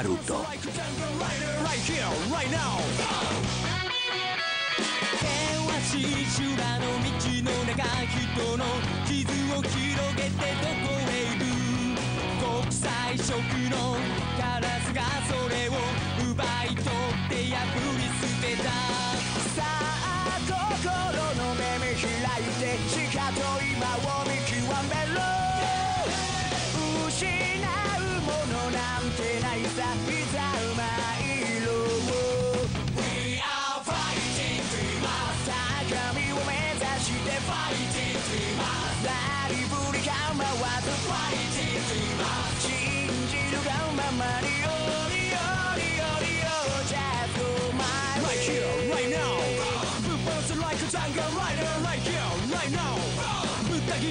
Naruto. 険しい修羅の道の中人の傷を広げてどこへ行く国際色のカラスがそれを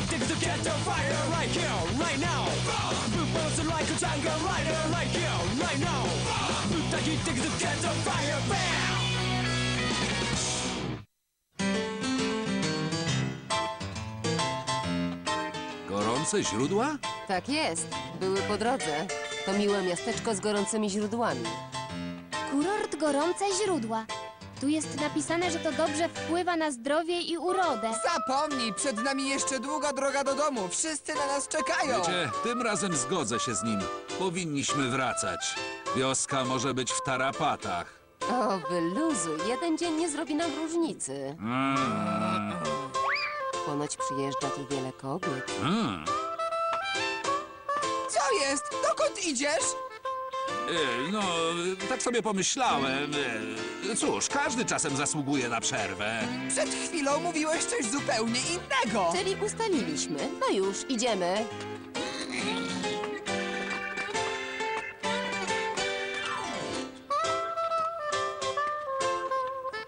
to fire right here, right now. Like a rider right here, right now. To fire, bam! Gorące źródła? Tak jest. Były po drodze. To miłe miasteczko z gorącymi źródłami. Kurort Gorące Źródła. Tu jest napisane, że to dobrze wpływa na zdrowie i urodę. Zapomnij, przed nami jeszcze długa droga do domu. Wszyscy na nas czekają. Wiecie, tym razem zgodzę się z nim. Powinniśmy wracać. Wioska może być w tarapatach. O, wyluzuj. Jeden dzień nie zrobi nam różnicy. Mm. Ponoć przyjeżdża tu wiele kobiet. Mm. Co jest? Dokąd idziesz? E, No, tak sobie pomyślałem. E, Cóż, każdy czasem zasługuje na przerwę. Przed chwilą mówiłeś coś zupełnie innego. Czyli ustaliliśmy. No już, idziemy.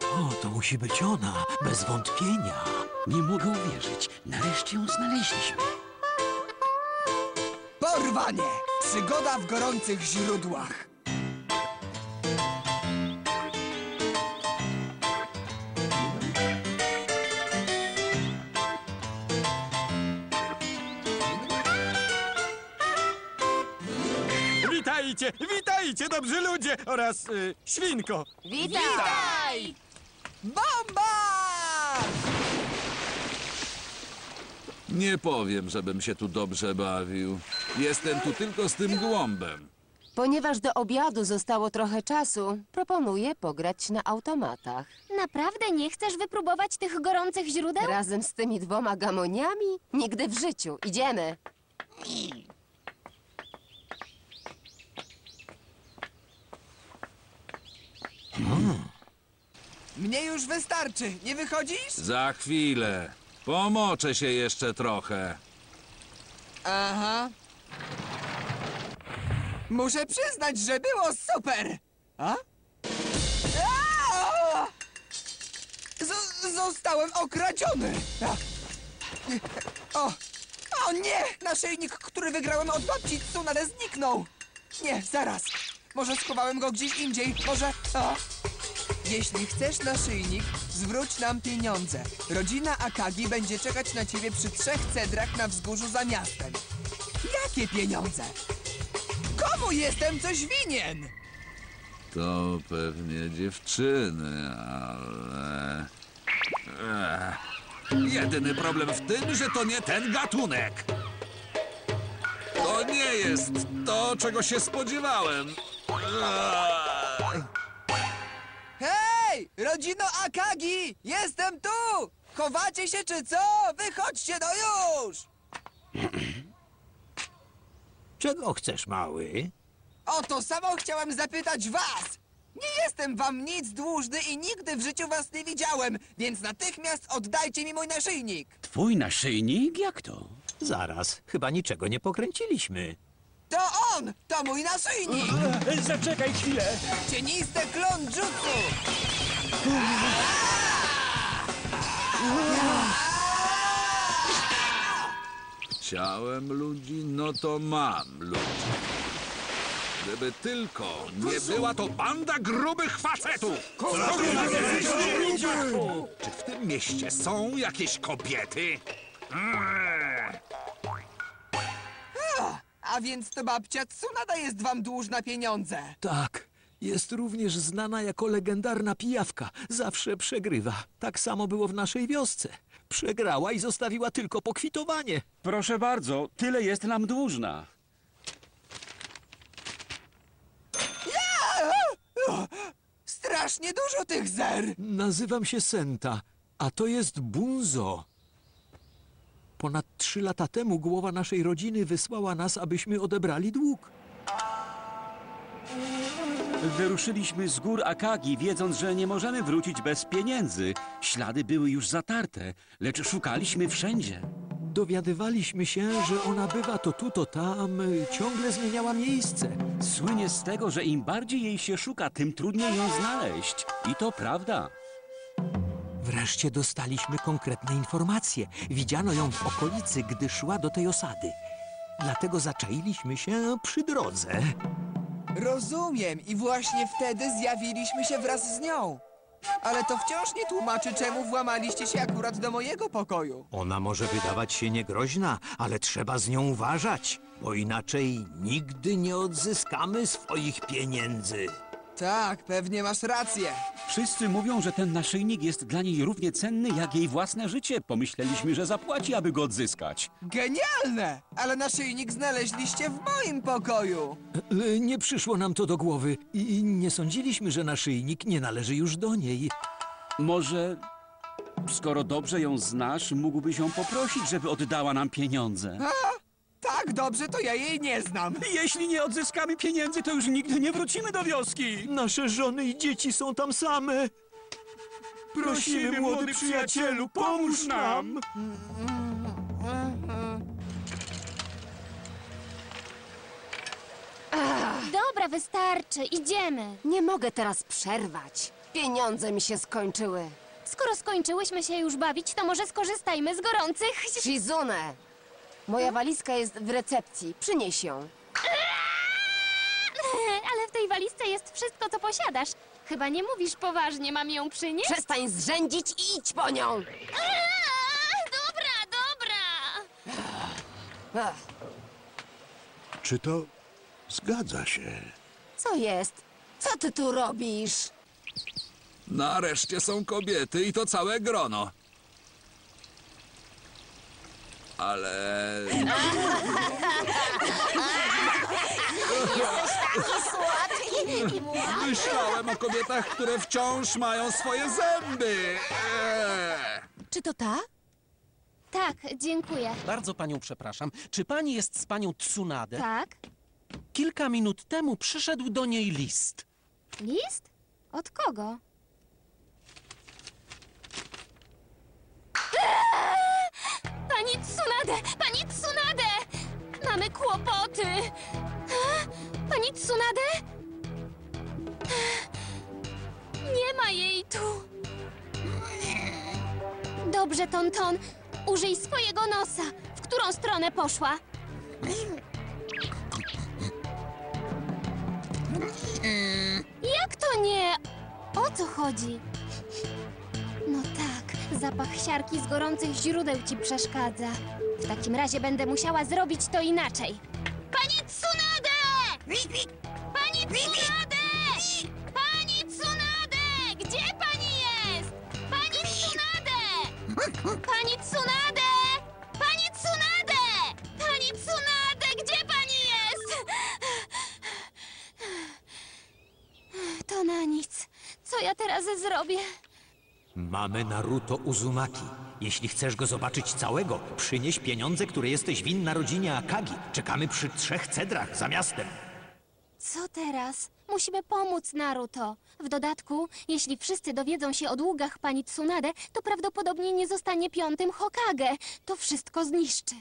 O, to musi być ona, bez wątpienia. Nie mogę uwierzyć. Nareszcie ją znaleźliśmy. Porwanie! Przygoda w gorących źródłach. Witajcie, witajcie, dobrzy ludzie oraz y, świnko. Witaj! Bomba! Nie powiem, żebym się tu dobrze bawił. Jestem tu tylko z tym głąbem. Ponieważ do obiadu zostało trochę czasu, proponuję pograć na automatach. Naprawdę nie chcesz wypróbować tych gorących źródeł? Razem z tymi dwoma gamoniami? Nigdy w życiu. Idziemy. Mnie już wystarczy. Nie wychodzisz? Za chwilę. Pomoczę się jeszcze trochę. Aha. Muszę przyznać, że było super. A? Aaa! Z zostałem okradziony. A. O, o nie! Naszyjnik, który wygrałem od babci Tsunade zniknął. Nie, zaraz. Może schowałem go gdzieś indziej. Może... O. Jeśli chcesz naszyjnik, zwróć nam pieniądze. Rodzina Akagi będzie czekać na ciebie przy trzech cedrach na wzgórzu za miastem. Jakie pieniądze? Komu jestem coś winien? To pewnie dziewczyny, ale... Ech. Jedyny problem w tym, że to nie ten gatunek. To nie jest to, czego się spodziewałem. Ech. Hej! Rodzino Akagi! Jestem tu! Chowacie się czy co? Wychodźcie no już! Czego chcesz, mały? O to samo chciałem zapytać was! Nie jestem wam nic dłużny i nigdy w życiu was nie widziałem, więc natychmiast oddajcie mi mój naszyjnik! Twój naszyjnik? Jak to? Zaraz, chyba niczego nie pokręciliśmy. To on! To mój naszyjnik! Zaczekaj chwilę. Cieniste klon jutsu! Chciałem ludzi, no to mam ludzi. Gdyby tylko nie była to banda grubych facetów! Czy w tym mieście są jakieś kobiety? Mm. A więc to babcia Tsunada jest wam dłużna pieniądze. Tak, jest również znana jako legendarna pijawka. Zawsze przegrywa. Tak samo było w naszej wiosce. Przegrała i zostawiła tylko pokwitowanie. Proszę bardzo, tyle jest nam dłużna. Strasznie dużo tych zer. Nazywam się Senta, a to jest Bunzo. Ponad trzy lata temu głowa naszej rodziny wysłała nas, abyśmy odebrali dług. Wyruszyliśmy z gór Akagi, wiedząc, że nie możemy wrócić bez pieniędzy. Ślady były już zatarte, lecz szukaliśmy wszędzie. Dowiadywaliśmy się, że ona bywa to tu, to tam, y, ciągle zmieniała miejsce. Słynie z tego, że im bardziej jej się szuka, tym trudniej ją znaleźć. I to prawda. Wreszcie dostaliśmy konkretne informacje. Widziano ją w okolicy, gdy szła do tej osady. Dlatego zaczailiśmy się przy drodze. Rozumiem i właśnie wtedy zjawiliśmy się wraz z nią. Ale to wciąż nie tłumaczy, czemu włamaliście się akurat do mojego pokoju. Ona może wydawać się niegroźna, ale trzeba z nią uważać, bo inaczej nigdy nie odzyskamy swoich pieniędzy. Tak, pewnie masz rację. Wszyscy mówią, że ten naszyjnik jest dla niej równie cenny jak jej własne życie. Pomyśleliśmy, że zapłaci, aby go odzyskać. Genialne! Ale naszyjnik znaleźliście w moim pokoju. E, Nie przyszło nam to do głowy i nie sądziliśmy, że naszyjnik nie należy już do niej. Może, skoro dobrze ją znasz, mógłbyś ją poprosić, żeby oddała nam pieniądze. Tak dobrze, to ja jej nie znam. Jeśli nie odzyskamy pieniędzy, to już nigdy nie wrócimy do wioski. Nasze żony i dzieci są tam same. Prosimy, młody przyjacielu, pomóż nam! Dobra, wystarczy, idziemy. Nie mogę teraz przerwać. Pieniądze mi się skończyły. Skoro skończyłyśmy się już bawić, to może skorzystajmy z gorących... Shizune! Moja walizka jest w recepcji. Przynieś ją. Ale w tej walizce jest wszystko, co posiadasz. Chyba nie mówisz poważnie, mam ją przynieść? Przestań zrzędzić i idź po nią! Aaa, Dobra, dobra. Ach, Czy to zgadza się? co jest? Co ty tu robisz? Nareszcie są kobiety i to całe grono. Ale... Myślałem o kobietach, które wciąż mają swoje zęby. Eee. Czy to ta? Tak, dziękuję. Bardzo panią przepraszam. Czy pani jest z panią Tsunade? Tak? Kilka minut temu przyszedł do niej list. List? Od kogo? Eee! Pani Tsunade! Pani Tsunade! Mamy kłopoty! Pani Tsunade? Nie ma jej tu! Dobrze, Tonton. Użyj swojego nosa. W którą stronę poszła? Jak to nie? O co chodzi? No tak, zapach siarki z gorących źródeł ci przeszkadza. W takim razie będę musiała zrobić to inaczej. Pani Tsunade! Pani Tsunade! Pani Tsunade! Gdzie pani jest? Pani Tsunade! Pani Tsunade! Pani Tsunade! Pani Tsunade! Gdzie pani jest? To na nic. Co ja teraz zrobię? Mamy Naruto Uzumaki. Jeśli chcesz go zobaczyć całego, przynieś pieniądze, które jesteś winna rodzinie Akagi. Czekamy przy trzech cedrach za miastem. Co teraz? Musimy pomóc Naruto. W dodatku, jeśli wszyscy dowiedzą się o długach pani Tsunade, to prawdopodobnie nie zostanie piątym Hokage. To wszystko zniszczy.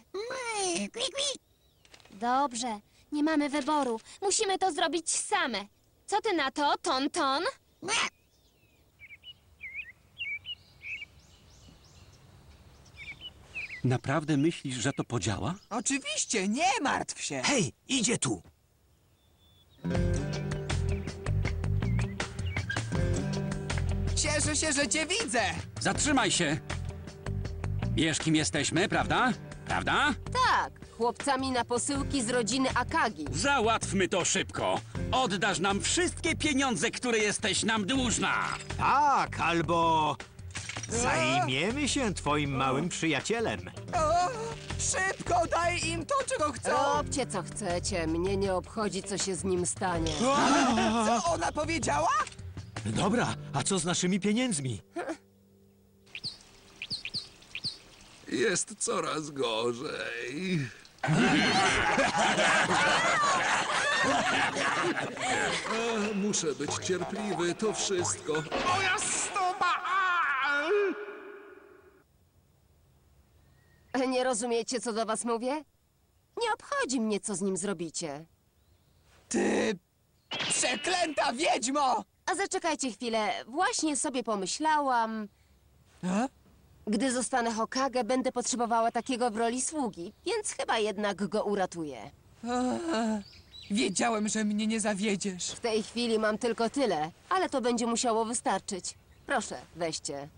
Dobrze, nie mamy wyboru. Musimy to zrobić same. Co ty na to, Tonton? Naprawdę myślisz, że to podziała? Oczywiście, nie martw się. Hej, idzie tu! Cieszę się, że cię widzę. Zatrzymaj się! Wiesz, kim jesteśmy, prawda? Prawda? Tak, chłopcami na posyłki z rodziny Akagi. Załatwmy to szybko. Oddasz nam wszystkie pieniądze, które jesteś nam dłużna. Tak, albo zajmiemy się twoim małym przyjacielem. O, szybko, daj im to, czego chcą! Róbcie co chcecie, mnie nie obchodzi, co się z nim stanie. Co ona powiedziała? Dobra, a co z naszymi pieniędzmi? Jest coraz gorzej. Ach, Muszę być cierpliwy, to wszystko. Moja stopa! A! Nie rozumiecie, co do was mówię? Nie obchodzi mnie, co z nim zrobicie. Ty przeklęta wiedźmo! A zaczekajcie chwilę, właśnie sobie pomyślałam... A? Gdy zostanę Hokage, będę potrzebowała takiego w roli sługi, więc chyba jednak go uratuję. Wiedziałem, że mnie nie zawiedziesz. W tej chwili mam tylko tyle, ale to będzie musiało wystarczyć. Proszę, weźcie.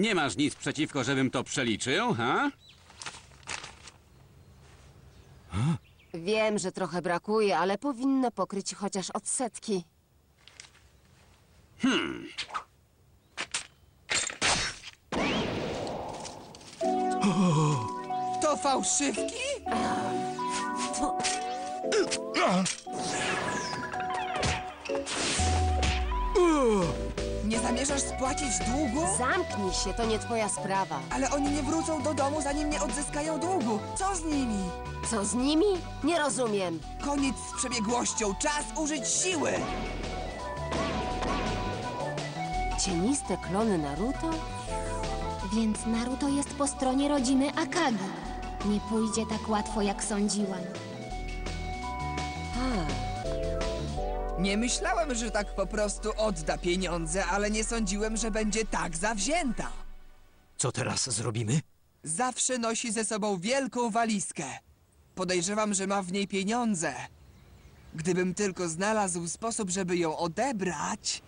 Nie masz nic przeciwko, żebym to przeliczył, ha? Wiem, że trochę brakuje, ale powinno pokryć chociaż odsetki. To fałszywki? zamierzasz spłacić długu? Zamknij się, to nie twoja sprawa. Ale oni nie wrócą do domu, zanim nie odzyskają długu. Co z nimi? Co z nimi? Nie rozumiem. Koniec z przebiegłością, czas użyć siły! Cieniste klony Naruto? Więc Naruto jest po stronie rodziny Akagi. Nie pójdzie tak łatwo, jak sądziłam. Nie myślałem, że tak po prostu odda pieniądze, ale nie sądziłem, że będzie tak zawzięta. Co teraz zrobimy? Zawsze nosi ze sobą wielką walizkę. Podejrzewam, że ma w niej pieniądze. Gdybym tylko znalazł sposób, żeby ją odebrać.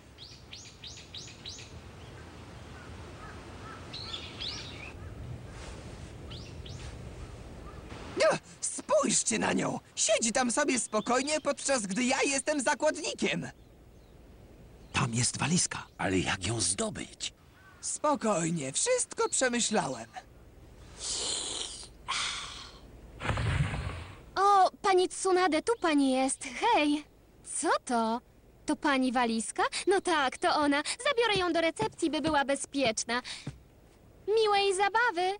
Ach, Spójrzcie na nią! Siedzi tam sobie spokojnie, podczas gdy ja jestem zakładnikiem. Tam jest walizka. Ale jak ją zdobyć? Spokojnie, wszystko przemyślałem. O, pani Tsunade, tu pani jest. Hej! Co to? To pani walizka? No tak, to ona. Zabiorę ją do recepcji, by była bezpieczna. Miłej zabawy!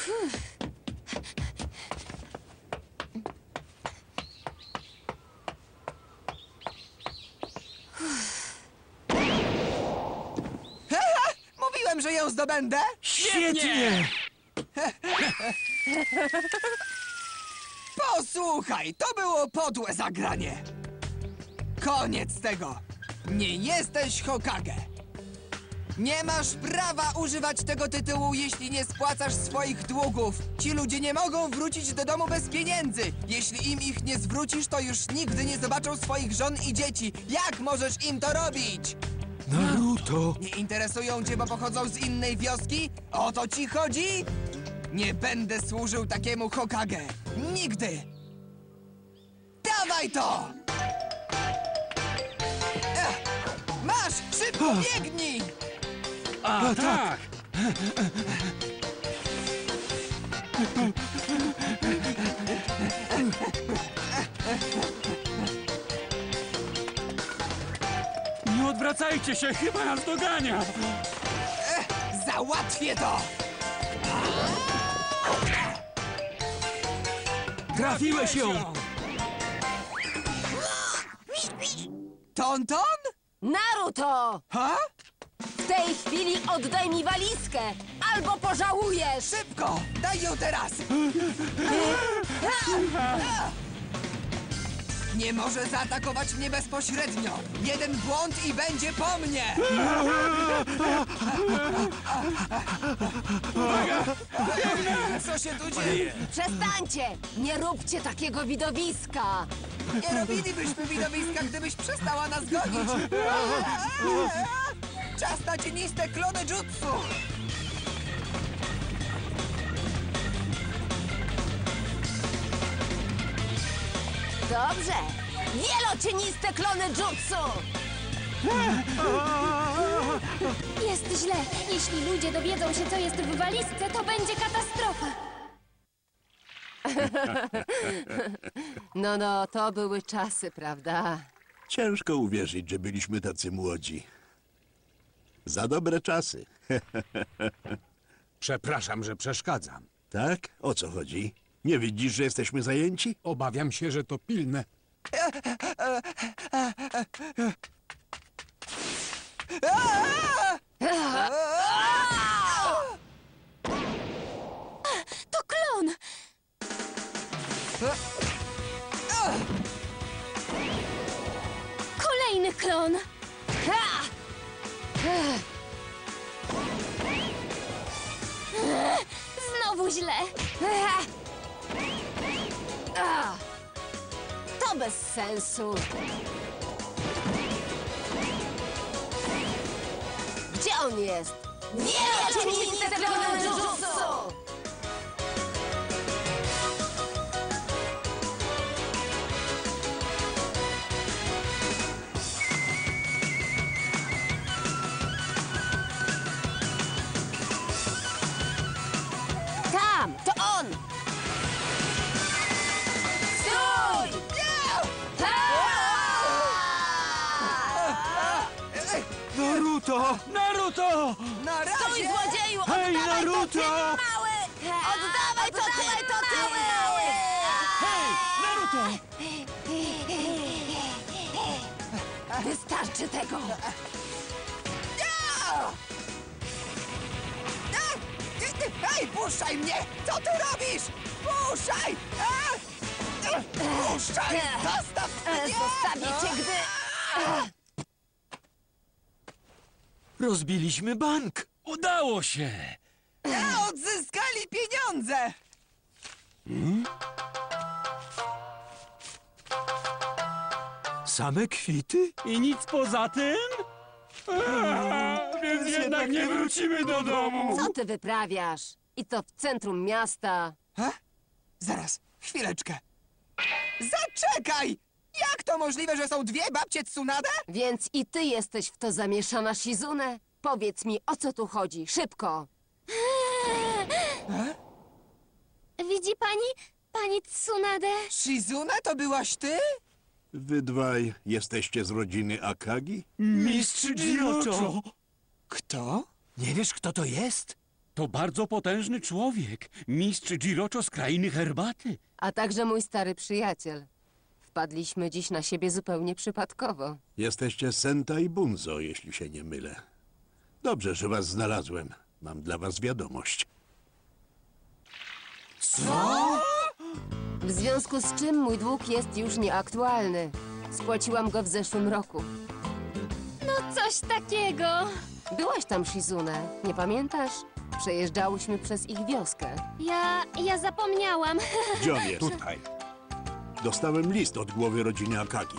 Mówiłem, że ją zdobędę! Świetnie! Posłuchaj, to było podłe zagranie. Koniec tego. Nie jesteś Hokage. Nie masz prawa używać tego tytułu, jeśli nie spłacasz swoich długów. Ci ludzie nie mogą wrócić do domu bez pieniędzy. Jeśli im ich nie zwrócisz, to już nigdy nie zobaczą swoich żon i dzieci. Jak możesz im to robić? Naruto! Nie interesują cię, bo pochodzą z innej wioski? O to ci chodzi? Nie będę służył takiemu Hokage. Nigdy! Dawaj to! Ech, masz! Szybko biegnij! A, tak! Nie odwracajcie się, chyba nas dogania! Załatwię to! Trafiłeś ją! Tonton? Naruto! Ha? W tej chwili oddaj mi walizkę! Albo pożałujesz! Szybko! Daj ją teraz! Nie może zaatakować mnie bezpośrednio. Jeden błąd i będzie po mnie. Co się tu dzieje? Przestańcie! Nie róbcie takiego widowiska! Nie robilibyśmy widowiska, gdybyś przestała nas gonić. Czas na cieniste klony jutsu. Dobrze! Wielocieniste klony jutsu! Jest źle. Jeśli ludzie dowiedzą się, co jest w walizce, to będzie katastrofa. No, no, to były czasy, prawda? Ciężko uwierzyć, że byliśmy tacy młodzi. Za dobre czasy. Przepraszam, że przeszkadzam. Tak? O co chodzi? Nie widzisz, że jesteśmy zajęci? Obawiam się, że to pilne. To klon! Kolejny klon! Źle. To bez sensu! Gdzie on jest? Wielocieniste klony jutsu! Naruto! Naruto! Na Stój, razie! złodzieju! Hej, Oddawaj to, Naruto! ty mały! Oddawaj to, ty mały! Hej, Naruto! Wystarczy tego! Hej, puszczaj mnie! Co ty robisz? Puszczaj! Puszczaj! Zostaw mnie! Zostawię cię, gdy... Rozbiliśmy bank. Udało się! A, Odzyskali pieniądze! Same kwity? I nic poza tym? Eee, więc jednak nie wrócimy do domu. Co ty wyprawiasz? I to w centrum miasta. Zaraz, chwileczkę. Zaczekaj! Jak to możliwe, że są dwie babcie Tsunade? Więc i ty jesteś w to zamieszana, Shizune? Powiedz mi, o co tu chodzi? Szybko! Widzi pani? Pani Tsunade? Shizune, to byłaś ty? Wy dwaj jesteście z rodziny Akagi? Mistrz Jirocho! Kto? Nie wiesz, kto to jest? To bardzo potężny człowiek. Mistrz Jirocho z krainy herbaty. A także mój stary przyjaciel. Wpadliśmy dziś na siebie zupełnie przypadkowo. Jesteście Senta i Bunzo, jeśli się nie mylę. Dobrze, że was znalazłem. Mam dla was wiadomość. W związku z czym mój dług jest już nieaktualny. Spłaciłam go w zeszłym roku. No coś takiego. Byłaś tam, Shizune, nie pamiętasz? Przejeżdżałyśmy przez ich wioskę. Ja... ja zapomniałam. Gdzie on jest? Tutaj. Dostałem list od głowy rodziny Akagi.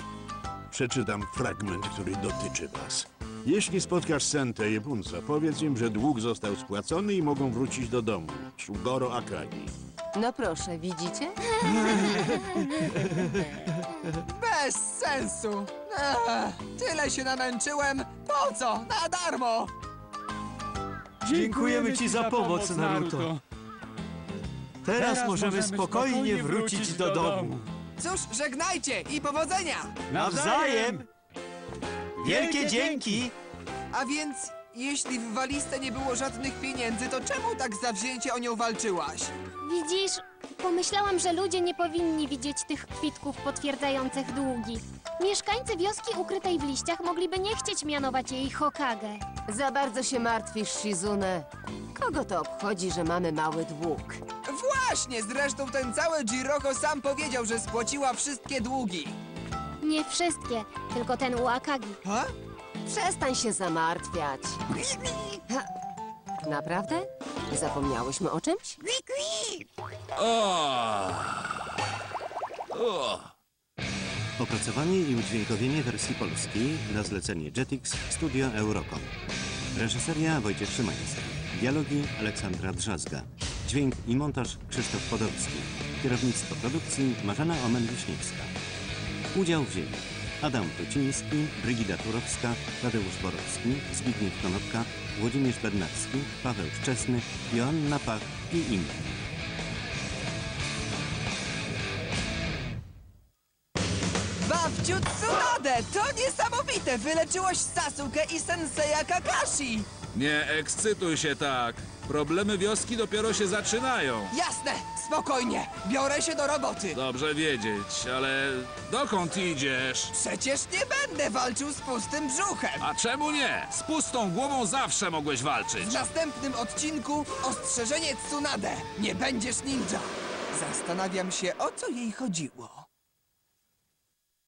Przeczytam fragment, który dotyczy was. Jeśli spotkasz Sentę i Bunzo, powiedz im, że dług został spłacony i mogą wrócić do domu. Shugoro Akagi. No proszę, widzicie? Bez sensu! Ech, tyle się namęczyłem. Po co? Na darmo! Dziękujemy ci za pomoc, Naruto. Teraz możemy spokojnie wrócić do domu. Cóż, żegnajcie i powodzenia! Nawzajem! Wielkie dzięki! A więc, jeśli w walizce nie było żadnych pieniędzy, to czemu tak zawzięcie o nią walczyłaś? Widzisz, pomyślałam, że ludzie nie powinni widzieć tych kwitków potwierdzających długi. Mieszkańcy wioski ukrytej w liściach mogliby nie chcieć mianować jej Hokage. Za bardzo się martwisz, Shizune. Kogo to obchodzi, że mamy mały dług? Właśnie, zresztą ten cały Jiroko sam powiedział, że spłaciła wszystkie długi. Nie wszystkie, tylko ten u Akagi. Ha? Przestań się zamartwiać. Ha, Naprawdę? Zapomniałyśmy o czymś? O! O! Opracowanie i udźwiękowienie wersji polskiej na zlecenie Jetix Studio Eurocom. Reżyseria Wojciech Szymański. Dialogi Aleksandra Drzazga. Dźwięk i montaż Krzysztof Podolski. Kierownictwo produkcji Marzena Omen-Wiśniewska. Udział wzięli Adam Pluciński, Brygida Turowska, Tadeusz Borowski, Zbigniew Konopka, Włodzimierz Bednarski, Paweł Szczesny, Joanna Pach i inni. Tsunade! To niesamowite! Wyleczyłoś Sasuke i Senseja Kakashi! Nie ekscytuj się tak. Problemy wioski dopiero się zaczynają. Jasne! Spokojnie! Biorę się do roboty! Dobrze wiedzieć, ale dokąd idziesz? Przecież nie będę walczył z pustym brzuchem! A czemu nie? Z pustą głową zawsze mogłeś walczyć. W następnym odcinku ostrzeżenie Tsunade. Nie będziesz ninja. Zastanawiam się, o co jej chodziło.